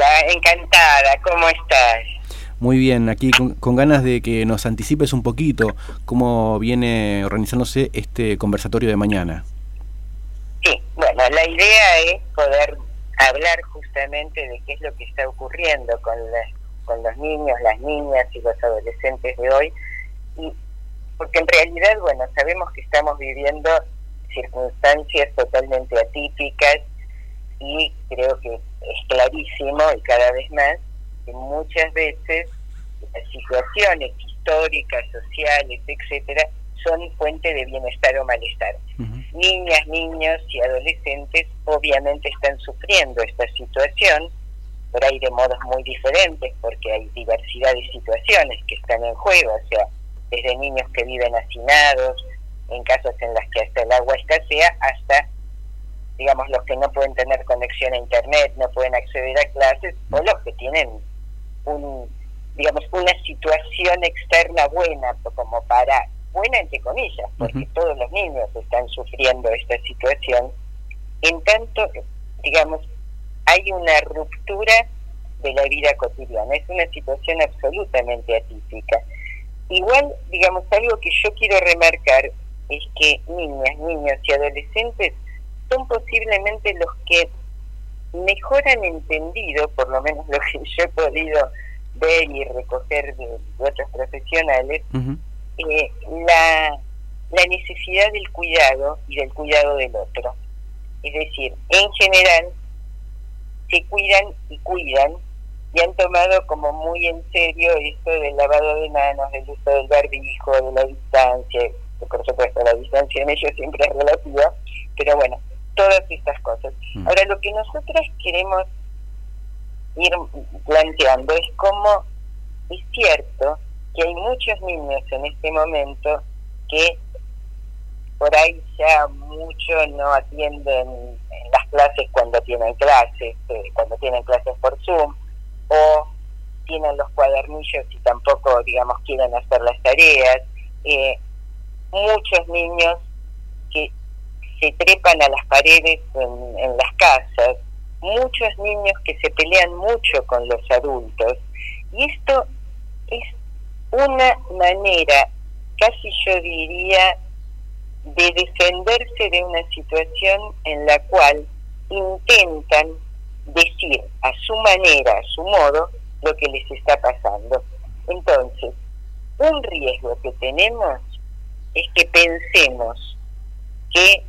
Hola, encantada, ¿cómo estás? Muy bien, aquí con, ganas de que nos anticipes un poquito cómo viene organizándose este conversatorio de mañana. Sí, bueno, la idea es poder hablar justamente de qué es lo que está ocurriendo con, con los niños, las niñas y los adolescentes de hoy, y porque en realidad, bueno, sabemos que estamos viviendo circunstancias totalmente atípicas y creo que es clarísimo y cada vez más que muchas veces las situaciones históricas, sociales, etcétera, son fuente de bienestar o malestar. Niñas, niños y adolescentes obviamente están sufriendo esta situación, por ahí de modos muy diferentes, porque hay diversidad de situaciones que están en juego, o sea, desde niños que viven hacinados, en casos en las que hasta el agua escasea, hasta digamos, los que no pueden tener conexión a Internet, no pueden acceder a clases, o los que tienen un, digamos, una situación externa buena, como para, buena entre comillas, porque todos los niños están sufriendo esta situación, en tanto, digamos, hay una ruptura de la vida cotidiana, es una situación absolutamente atípica. Igual, digamos, algo que yo quiero remarcar es que niñas, niños y adolescentes son posiblemente los que mejor han entendido, por lo menos lo que yo he podido ver y recoger de, otros profesionales, eh, la, la necesidad del cuidado y del cuidado del otro. Es decir, en general se cuidan y cuidan y han tomado como muy en serio esto del lavado de manos, del uso del barbijo, de la distancia, por supuesto la distancia en ellos siempre es relativa, pero bueno, todas estas cosas. Mm. Ahora, lo que nosotros queremos ir planteando es cómo es cierto que hay muchos niños en este momento que por ahí ya mucho no atienden en las clases cuando tienen clases, eh, cuando tienen clases por Zoom, o tienen los cuadernillos y tampoco, digamos, quieren hacer las tareas. Eh, muchos niños se trepan a las paredes en, las casas, muchos niños que se pelean mucho con los adultos. Y esto es una manera, casi yo diría, de defenderse de una situación en la cual intentan decir a su manera, a su modo, lo que les está pasando. Entonces, un riesgo que tenemos es que pensemos que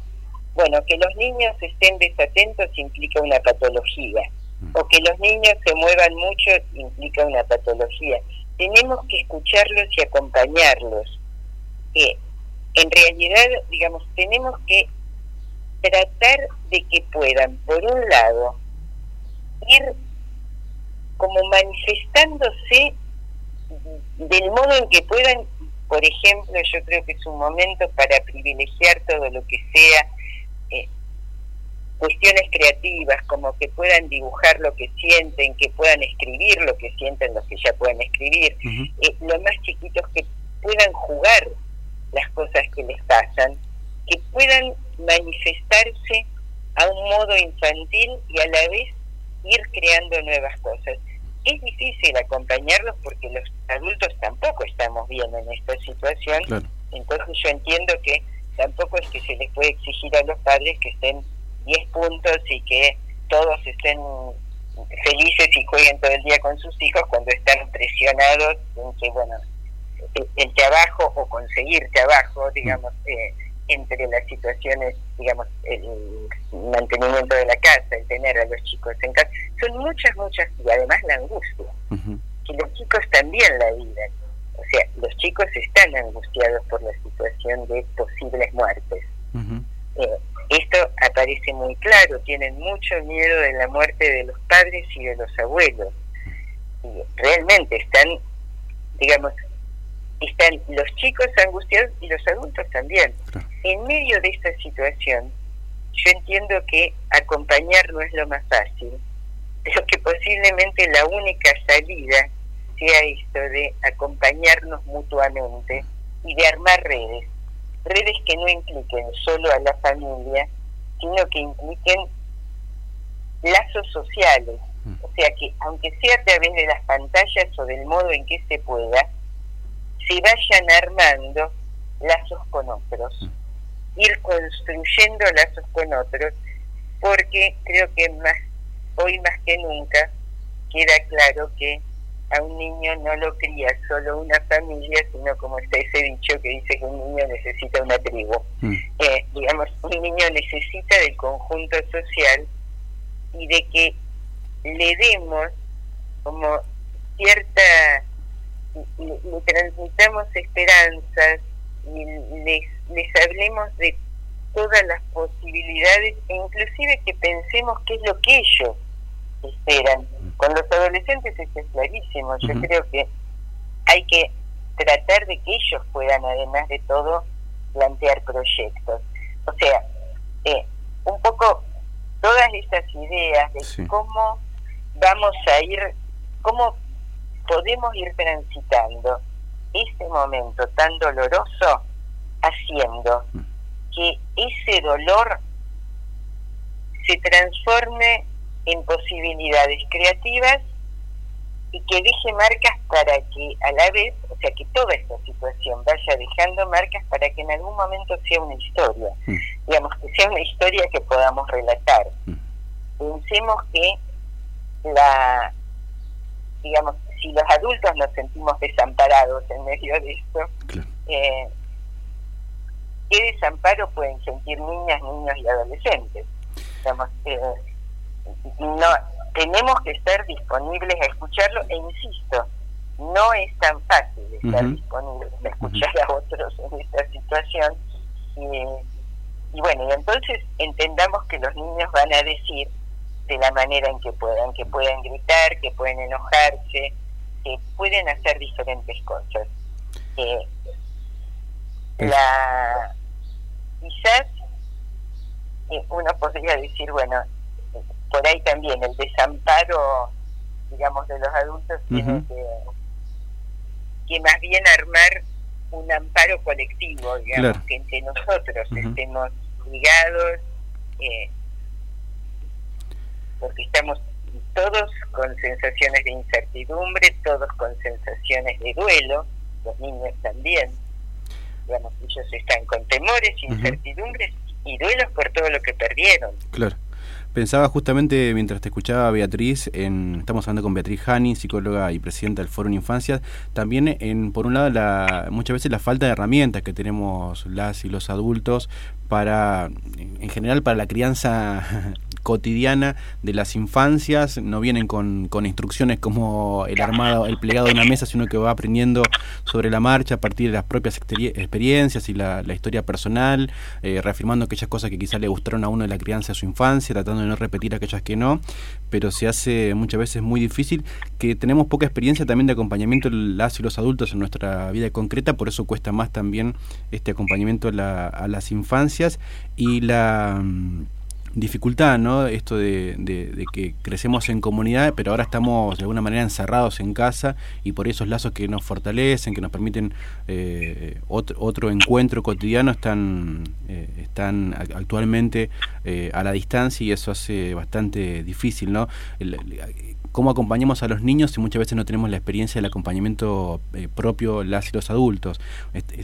bueno, que los niños estén desatentos implica una patología, mm. o que los niños se muevan mucho implica una patología. Tenemos que escucharlos y acompañarlos. Que en realidad, digamos, tenemos que tratar de que puedan, por un lado, ir como manifestándose del modo en que puedan, por ejemplo, yo creo que es un momento para privilegiar todo lo que sea eh, cuestiones creativas, como que puedan dibujar lo que sienten, que puedan escribir lo que sienten los que ya pueden escribir, eh, lo más chiquitos que puedan jugar las cosas que les pasan, que puedan manifestarse a un modo infantil y a la vez ir creando nuevas cosas. Es difícil acompañarlos porque los adultos tampoco estamos bien en esta situación, entonces yo entiendo que tampoco es que se les puede exigir a los padres que estén 10 puntos y que todos estén felices y jueguen todo el día con sus hijos cuando están presionados en que, bueno, el trabajo o conseguir trabajo, digamos, eh, entre las situaciones, digamos, el mantenimiento de la casa, el tener a los chicos en casa, son muchas, muchas, y además la angustia, que los chicos también la viven. O sea, los chicos están angustiados por la situación de posibles muertes. Eh, esto aparece muy claro, tienen mucho miedo de la muerte de los padres y de los abuelos. Y realmente están, digamos, están los chicos angustiados y los adultos también. En medio de esta situación, yo entiendo que acompañar no es lo más fácil, pero que posiblemente la única salida sea esto de acompañarnos mutuamente y de armar redes, redes que no impliquen solo a la familia, sino que impliquen lazos sociales, O sea que, aunque sea a través de las pantallas o del modo en que se pueda, se vayan armando lazos con otros, ir construyendo lazos con otros, porque creo que más hoy más que nunca queda claro que a un niño no lo cría solo una familia, sino como está ese dicho que dice que un niño necesita una tribu. Mm. Eh, digamos, un niño necesita del conjunto social y de que le demos como cierta, le, transmitamos esperanzas y les, les hablemos de todas las posibilidades e inclusive que pensemos qué es lo que ellos esperan. Con los adolescentes esto es clarísimo. Yo creo que hay que tratar de que ellos puedan, además de todo, plantear proyectos. O sea, eh, un poco todas estas ideas de cómo vamos a ir, cómo podemos ir transitando este momento tan doloroso haciendo mm. que ese dolor se transforme en posibilidades creativas y que deje marcas para que a la vez, o sea, que toda esta situación vaya dejando marcas para que en algún momento sea una historia, mm. digamos, que sea una historia que podamos relatar. Mm. Pensemos que la, digamos, si los adultos nos sentimos desamparados en medio de esto, eh, ¿qué desamparo pueden sentir niñas, niños y adolescentes? Digamos, eh, no tenemos que estar disponibles a escucharlo e insisto, no es tan fácil estar disponibles a escuchar a otros en esta situación. y bueno, y entonces entendamos que los niños van a decir de la manera en que puedan, que pueden gritar, que pueden enojarse, que pueden hacer diferentes cosas. la quizás eh, uno podría decir, bueno, por ahí también el desamparo, digamos, de los adultos tiene que, que más bien armar un amparo colectivo, digamos, que entre nosotros estemos ligados, eh, porque estamos todos con sensaciones de incertidumbre, todos con sensaciones de duelo, los niños también, digamos, ellos están con temores, incertidumbres y duelos por todo lo que perdieron. Claro. Pensaba justamente mientras te escuchaba Beatriz, en, estamos hablando con Beatriz Hani, psicóloga y presidenta del Foro en Infancia, también en, por un lado la, muchas veces la falta de herramientas que tenemos las y los adultos para, en general, para la crianza cotidiana de las infancias, no vienen con, con, instrucciones como el armado, el plegado de una mesa, sino que va aprendiendo sobre la marcha a partir de las propias experiencias y la, historia personal, eh, reafirmando aquellas cosas que quizás le gustaron a uno de la crianza de su infancia, tratando de no repetir aquellas que no, pero se hace muchas veces muy difícil, que tenemos poca experiencia también de acompañamiento las y los adultos en nuestra vida concreta, por eso cuesta más también este acompañamiento a las infancias y la mm, dificultad, ¿no? Esto de, de, que crecemos en comunidad, pero ahora estamos de alguna manera encerrados en casa y por esos lazos que nos fortalecen, que nos permiten eh, otro, otro, encuentro cotidiano, están, eh, están actualmente eh, a la distancia y eso hace bastante difícil, ¿no? cómo acompañamos a los niños si muchas veces no tenemos la experiencia del acompañamiento eh, propio las y los adultos.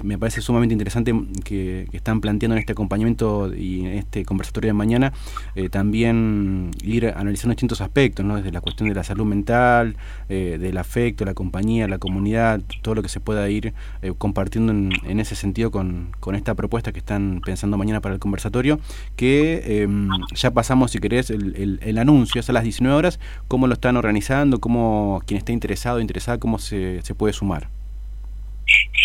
me parece sumamente interesante que, están planteando en este acompañamiento y en este conversatorio de mañana eh, también ir analizando distintos aspectos, ¿no? desde la cuestión de la salud mental, eh, del afecto, la compañía, la comunidad, todo lo que se pueda ir compartiendo en, ese sentido con, con, esta propuesta que están pensando mañana para el conversatorio, que em, ya pasamos, si querés, el, el, el anuncio, es a las 19 horas, cómo lo están organizando? ¿Cómo quien esté interesado interesada, cómo se, se puede sumar?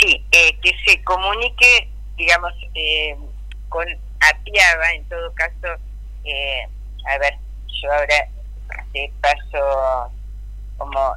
Sí, eh, que se comunique, digamos, eh, con Apiaba, en todo caso, eh, a ver, yo ahora te paso como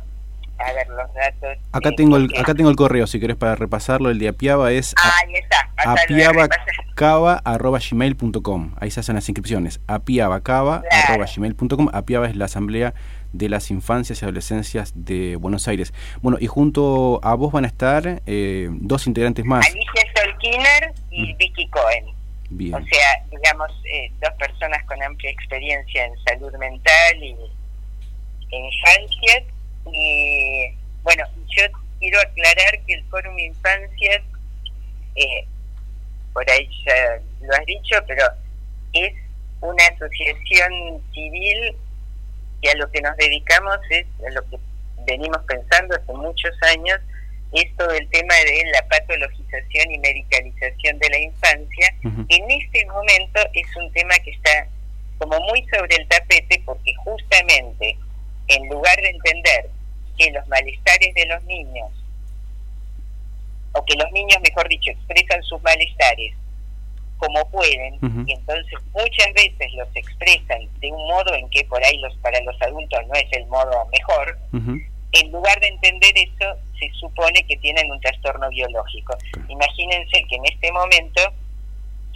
a ver los datos. Acá tengo el, acá tengo el correo, si querés para repasarlo, el de Apiaba es ah, ahí está, apiabacava.gmail.com Ahí se hacen las inscripciones. apiabacava.gmail.com Apiaba es la asamblea de las infancias y adolescencias de Buenos Aires. Bueno, y junto a vos van a estar eh, dos integrantes más. Alicia Solkiner y mm. Vicky Cohen. O sea, digamos, eh, dos personas con amplia experiencia en salud mental y Infancias y bueno, yo quiero aclarar que el Fórum Infancias, eh, por ahí ya lo has dicho, pero es una asociación civil y a lo que nos dedicamos es a lo que venimos pensando hace muchos años, es todo el tema de la patologización y medicalización de la infancia. En este momento es un tema que está como muy sobre el tapete porque justamente en lugar de entender que los malestares de los niños, o que los niños, mejor dicho, expresan sus malestares como pueden, y entonces muchas veces los expresan de un modo en que por ahí los para los adultos no es el modo mejor, en lugar de entender eso, se supone que tienen un trastorno biológico. Imagínense que en este momento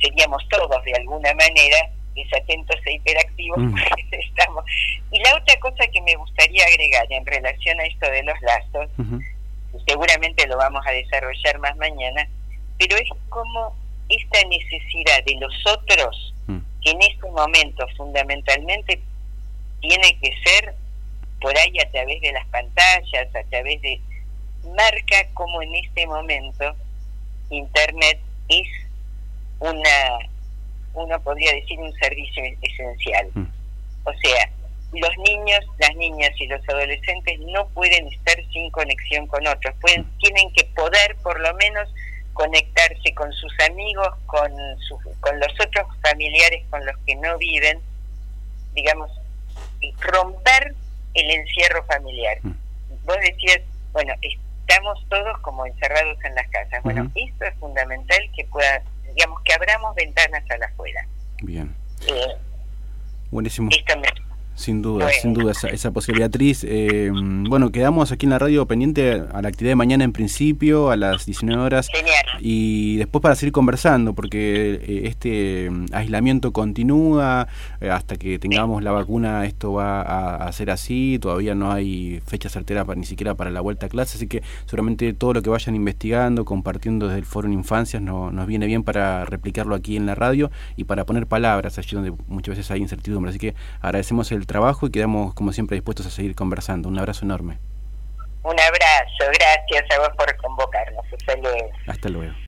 seríamos todos de alguna manera desatentos e hiperactivos estamos. Y la otra cosa que me gustaría agregar en relación a esto de los lazos, seguramente lo vamos a desarrollar más mañana, pero es como esta necesidad de los otros, mm. que en este momento fundamentalmente tiene que ser por ahí a través de las pantallas, a través de... marca como en este momento Internet es una, uno podría decir, un servicio esencial. Mm. O sea, los niños, las niñas y los adolescentes no pueden estar sin conexión con otros, pueden, mm. tienen que poder por lo menos conectarse con sus amigos, con, con los otros familiares con los que no viven, digamos, y romper el encierro familiar. Mm. Vos decías, bueno, estamos todos como encerrados en las casas. Bueno, esto es fundamental que pueda, digamos, que abramos ventanas a la afuera. Bien. Eh, Buenísimo. Sin duda, sin duda, esa, esa posibilidad. Beatriz, eh, bueno, quedamos aquí en la radio pendiente a la actividad de mañana en principio, a las 19 horas. Y después para seguir conversando, porque eh, este mm, aislamiento continúa, eh, hasta que tengamos la vacuna esto va a, ser así, todavía no hay fecha certera para, ni siquiera para la vuelta a clase, así que seguramente todo lo que vayan investigando, compartiendo desde el Foro en Infancias, no, nos viene bien para replicarlo aquí en la radio y para poner palabras allí donde muchas veces hay incertidumbre. Así que agradecemos el trabajo y quedamos como siempre dispuestos a seguir conversando. Un abrazo enorme. Un abrazo, gracias a vos por convocarnos. Hasta luego. Hasta luego.